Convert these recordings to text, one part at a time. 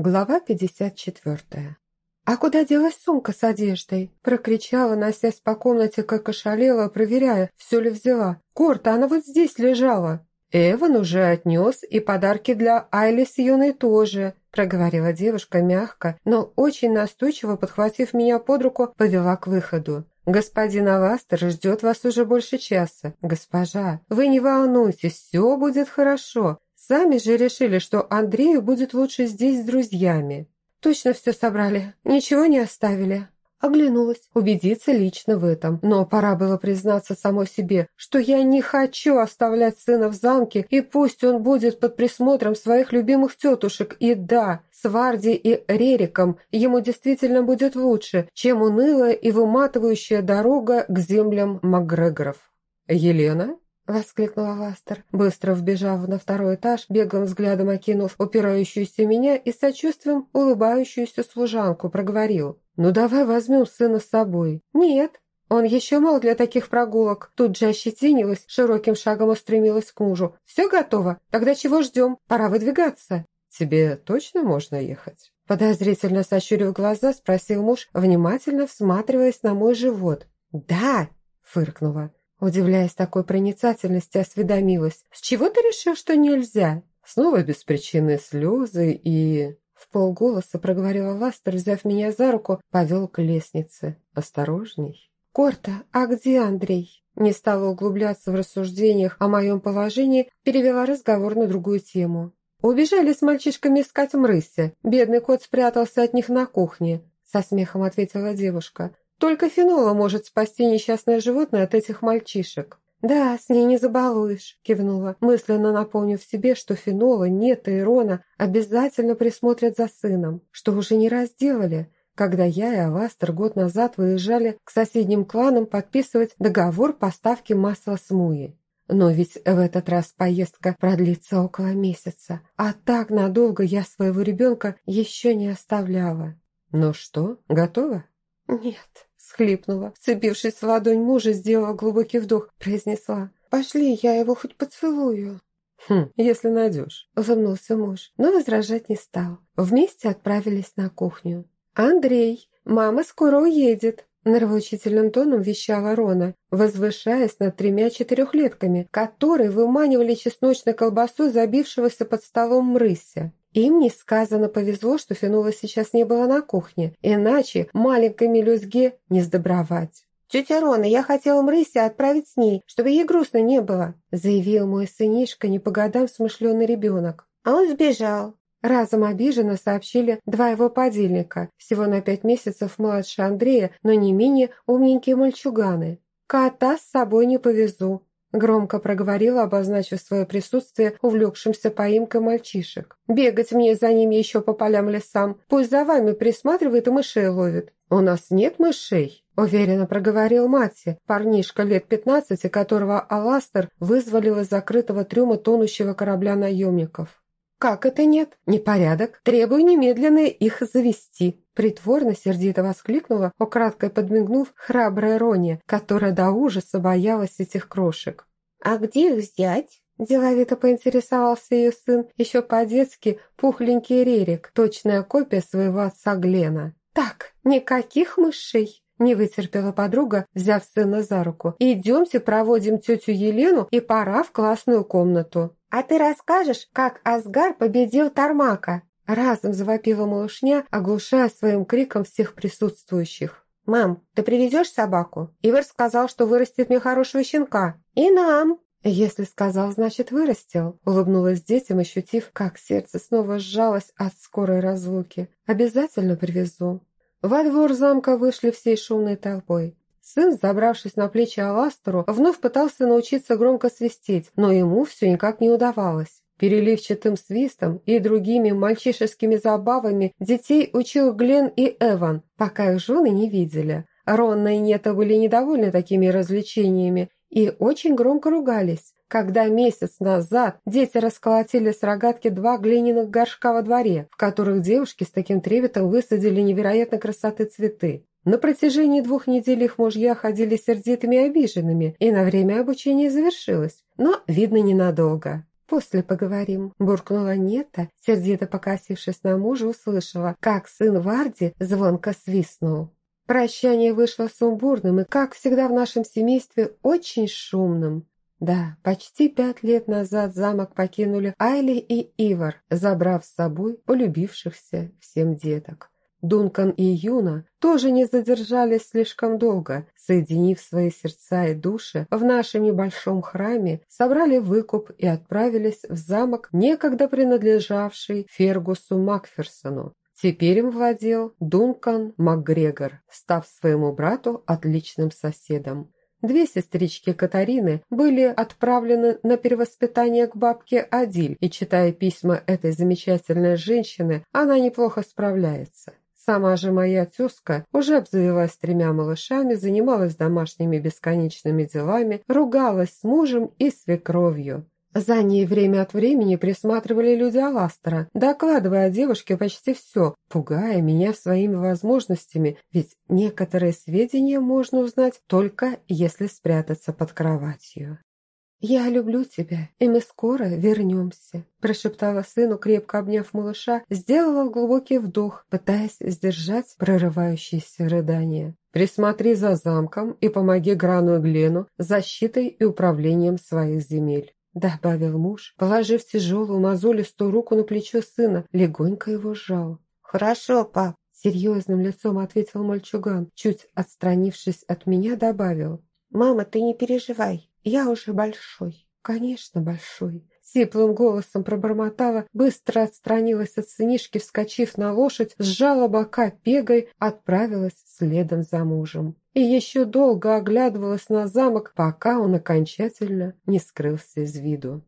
Глава 54. «А куда делась сумка с одеждой?» Прокричала, носясь по комнате, как ошалела, проверяя, все ли взяла. «Корта, она вот здесь лежала!» «Эван уже отнес, и подарки для Айли с юной тоже», проговорила девушка мягко, но очень настойчиво, подхватив меня под руку, повела к выходу. «Господин Аластер ждет вас уже больше часа. Госпожа, вы не волнуйтесь, все будет хорошо. Сами же решили, что Андрею будет лучше здесь с друзьями. Точно все собрали, ничего не оставили. Оглянулась, убедиться лично в этом. Но пора было признаться самой себе, что я не хочу оставлять сына в замке, и пусть он будет под присмотром своих любимых тетушек. И да, с Варди и Рериком ему действительно будет лучше, чем унылая и выматывающая дорога к землям Макгрегоров. «Елена?» Воскликнула Ластер, быстро вбежав на второй этаж, беглым взглядом окинув упирающуюся меня и с сочувствием улыбающуюся служанку, проговорил. «Ну давай возьмем сына с собой». «Нет, он еще мал для таких прогулок». Тут же ощетинилась, широким шагом устремилась к мужу. «Все готово? Тогда чего ждем? Пора выдвигаться». «Тебе точно можно ехать?» Подозрительно сощурив глаза, спросил муж, внимательно всматриваясь на мой живот. «Да!» – фыркнула. Удивляясь такой проницательности, осведомилась. «С чего ты решил, что нельзя?» Снова без причины слезы и... В полголоса проговорила Ластер, взяв меня за руку, повел к лестнице. «Осторожней». «Корта, а где Андрей?» Не стала углубляться в рассуждениях о моем положении, перевела разговор на другую тему. «Убежали с мальчишками искать мрыся. Бедный кот спрятался от них на кухне», со смехом ответила девушка. Только Фенола может спасти несчастное животное от этих мальчишек». «Да, с ней не забалуешь», – кивнула, мысленно напомнив себе, что Фенола, Нет и Рона обязательно присмотрят за сыном, что уже не раз делали, когда я и Авастер год назад выезжали к соседним кланам подписывать договор поставки масла с Муи. Но ведь в этот раз поездка продлится около месяца, а так надолго я своего ребенка еще не оставляла. «Ну что, готова?» «Нет», Схлипнула, вцепившись в ладонь мужа, сделала глубокий вдох, произнесла. «Пошли, я его хоть поцелую». «Хм, если найдешь», – улыбнулся муж, но возражать не стал. Вместе отправились на кухню. «Андрей, мама скоро уедет», – нравоучительным тоном вещала Рона, возвышаясь над тремя четырехлетками, которые выманивали чесночной колбасу забившегося под столом мрыся. Им несказанно повезло, что Фенола сейчас не было на кухне, иначе маленькой мелюзге не сдобровать. «Тетя Рона, я хотела Мрыся отправить с ней, чтобы ей грустно не было», заявил мой сынишка, не по годам смышленый ребенок. А он сбежал. Разом обиженно сообщили два его подельника, всего на пять месяцев младше Андрея, но не менее умненькие мальчуганы. «Кота с собой не повезу», Громко проговорила, обозначив свое присутствие увлекшимся поимкой мальчишек. «Бегать мне за ними еще по полям-лесам. Пусть за вами присматривает и мышей ловит». «У нас нет мышей», – уверенно проговорил Матти, парнишка лет пятнадцати, которого Аластер вызволил из закрытого трюма тонущего корабля наемников. «Как это нет? Непорядок. Требую немедленно их завести». Притворно сердито воскликнула, украдкой подмигнув храброй Роне, которая до ужаса боялась этих крошек. «А где их взять?» Деловито поинтересовался ее сын, еще по-детски пухленький Рерик, точная копия своего отца Глена. «Так, никаких мышей!» Не вытерпела подруга, взяв сына за руку. «Идемте проводим тетю Елену и пора в классную комнату». «А ты расскажешь, как Асгар победил Тармака?» Разом завопила малышня, оглушая своим криком всех присутствующих. «Мам, ты привезешь собаку? Ивар сказал, что вырастет мне хорошего щенка. И нам!» «Если сказал, значит вырастил», — улыбнулась детям, ощутив, как сердце снова сжалось от скорой разлуки. «Обязательно привезу». Во двор замка вышли всей шумной толпой. Сын, забравшись на плечи Аластеру, вновь пытался научиться громко свистеть, но ему все никак не удавалось. Переливчатым свистом и другими мальчишескими забавами детей учил Глен и Эван, пока их жены не видели. Ронна и Нета были недовольны такими развлечениями и очень громко ругались, когда месяц назад дети расколотили с рогатки два глиняных горшка во дворе, в которых девушки с таким трепетом высадили невероятной красоты цветы. На протяжении двух недель их мужья ходили сердитыми и обиженными, и на время обучения завершилось, но, видно, ненадолго. «После поговорим», – буркнула Нета, сердито покосившись на мужа, услышала, как сын Варди звонко свистнул. Прощание вышло сумбурным и, как всегда в нашем семействе, очень шумным. Да, почти пять лет назад замок покинули Айли и Ивар, забрав с собой полюбившихся всем деток. Дункан и Юна тоже не задержались слишком долго, соединив свои сердца и души в нашем небольшом храме, собрали выкуп и отправились в замок, некогда принадлежавший Фергусу Макферсону. Теперь им владел Дункан МакГрегор, став своему брату отличным соседом. Две сестрички Катарины были отправлены на перевоспитание к бабке Адиль, и, читая письма этой замечательной женщины, она неплохо справляется. Сама же моя тезка уже обзавелась тремя малышами, занималась домашними бесконечными делами, ругалась с мужем и свекровью. За ней время от времени присматривали люди Аластера, докладывая о девушке почти все, пугая меня своими возможностями, ведь некоторые сведения можно узнать только если спрятаться под кроватью. «Я люблю тебя, и мы скоро вернемся», – прошептала сыну, крепко обняв малыша, сделала глубокий вдох, пытаясь сдержать прорывающиеся рыдания. «Присмотри за замком и помоги Грану и Глену защитой и управлением своих земель», – добавил муж, положив тяжелую мозолистую руку на плечо сына, легонько его сжал. «Хорошо, пап», – серьезным лицом ответил мальчуган, чуть отстранившись от меня, добавил. «Мама, ты не переживай, я уже большой, конечно, большой. Сиплым голосом пробормотала, быстро отстранилась от сынишки, вскочив на лошадь, сжала бока пегой, отправилась следом за мужем. И еще долго оглядывалась на замок, пока он окончательно не скрылся из виду.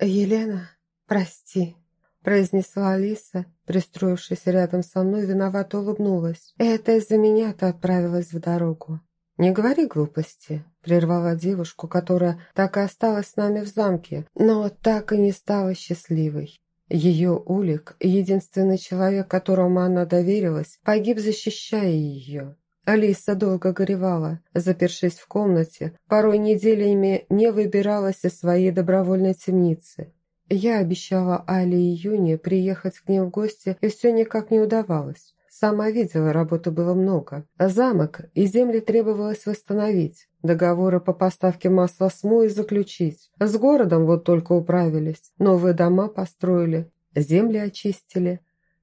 «Елена, прости», – произнесла Алиса, пристроившись рядом со мной, виновато улыбнулась. «Это из-за меня ты отправилась в дорогу. «Не говори глупости», – прервала девушку, которая так и осталась с нами в замке, но так и не стала счастливой. Ее Улик, единственный человек, которому она доверилась, погиб, защищая ее. Алиса долго горевала, запершись в комнате, порой неделями не выбиралась из своей добровольной темницы. Я обещала Али и Юне приехать к ним в гости, и все никак не удавалось. Сама видела, работы было много. Замок и земли требовалось восстановить. Договоры по поставке масла смои заключить. С городом вот только управились. Новые дома построили. Земли очистили.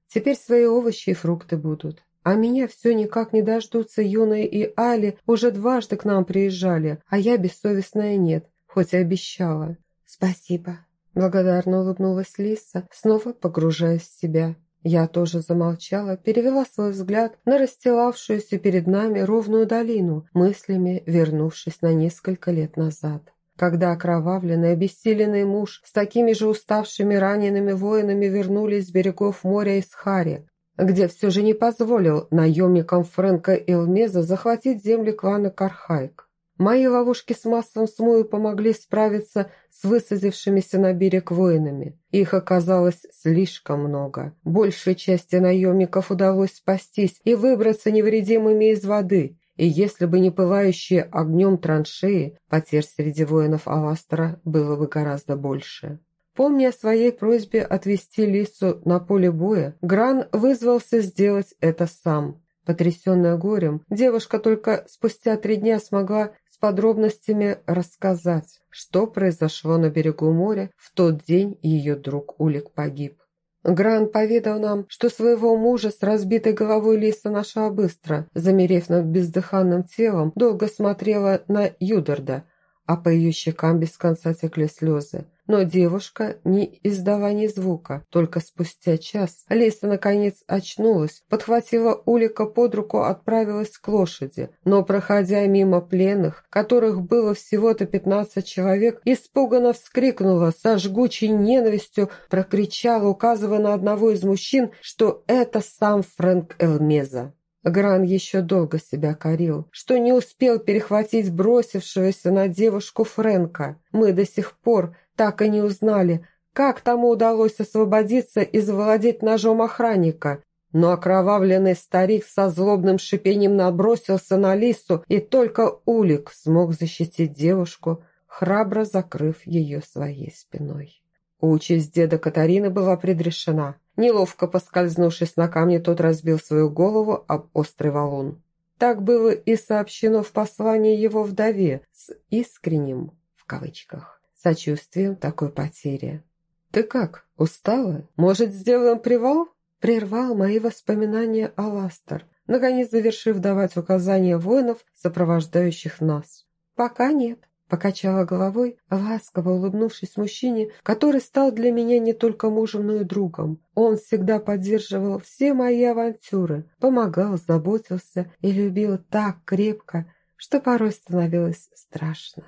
Теперь свои овощи и фрукты будут. А меня все никак не дождутся Юная и Али. Уже дважды к нам приезжали, а я бессовестная нет, хоть и обещала. «Спасибо», – благодарно улыбнулась Лиса, снова погружаясь в себя. Я тоже замолчала, перевела свой взгляд на расстилавшуюся перед нами ровную долину, мыслями вернувшись на несколько лет назад. Когда окровавленный, обессиленный муж с такими же уставшими ранеными воинами вернулись с берегов моря из Хари, где все же не позволил наемникам Фрэнка Элмеза захватить земли клана Кархайк. Мои ловушки с маслом смою помогли справиться с высадившимися на берег воинами. Их оказалось слишком много. Большей части наемников удалось спастись и выбраться невредимыми из воды. И если бы не пылающие огнем траншеи, потерь среди воинов Аластера было бы гораздо больше. Помня о своей просьбе отвести Лису на поле боя, Гран вызвался сделать это сам. Потрясенная горем, девушка только спустя три дня смогла с подробностями рассказать, что произошло на берегу моря в тот день ее друг Улик погиб. Гран поведал нам, что своего мужа с разбитой головой Лиса нашла быстро, замерев над бездыханным телом, долго смотрела на Юдерда, а по ее щекам без конца текли слезы. Но девушка не издала ни звука. Только спустя час Лиса наконец очнулась, подхватила Улика под руку, отправилась к лошади. Но, проходя мимо пленных, которых было всего-то пятнадцать человек, испуганно вскрикнула, со жгучей ненавистью прокричала, указывая на одного из мужчин, что это сам Фрэнк Элмеза. Гран еще долго себя корил, что не успел перехватить бросившегося на девушку Фрэнка. Мы до сих пор так и не узнали, как тому удалось освободиться и завладеть ножом охранника. Но окровавленный старик со злобным шипением набросился на лису, и только Улик смог защитить девушку, храбро закрыв ее своей спиной. Участь деда Катарины была предрешена. Неловко поскользнувшись на камне, тот разбил свою голову об острый валун. Так было и сообщено в послании его вдове с «искренним» в кавычках сочувствием такой потери. «Ты как, устала? Может, сделаем привал?» Прервал мои воспоминания о Ластер, наконец завершив давать указания воинов, сопровождающих нас. «Пока нет», – покачала головой, ласково улыбнувшись мужчине, который стал для меня не только мужем, но и другом. Он всегда поддерживал все мои авантюры, помогал, заботился и любил так крепко, что порой становилось страшно.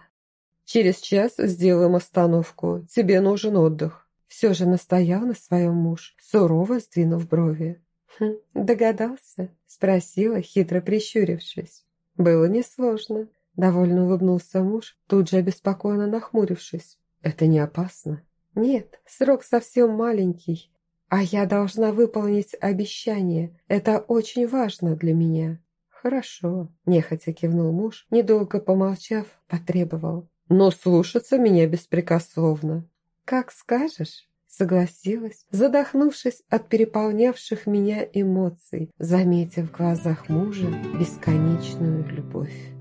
«Через час сделаем остановку. Тебе нужен отдых». Все же настоял на своем муж, сурово сдвинув брови. «Хм, «Догадался?» – спросила, хитро прищурившись. «Было несложно». Довольно улыбнулся муж, тут же обеспокоенно нахмурившись. «Это не опасно?» «Нет, срок совсем маленький, а я должна выполнить обещание. Это очень важно для меня». «Хорошо», – нехотя кивнул муж, недолго помолчав, потребовал. «Но слушаться меня беспрекословно». «Как скажешь», — согласилась, задохнувшись от переполнявших меня эмоций, заметив в глазах мужа бесконечную любовь.